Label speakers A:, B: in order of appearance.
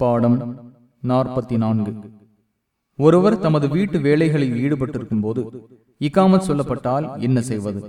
A: பாடம் நாற்பத்தி நான்கு ஒருவர் தமது வீட்டு வேலைகளில் ஈடுபட்டிருக்கும் போது இக்காமத் சொல்லப்பட்டால் என்ன செய்வது?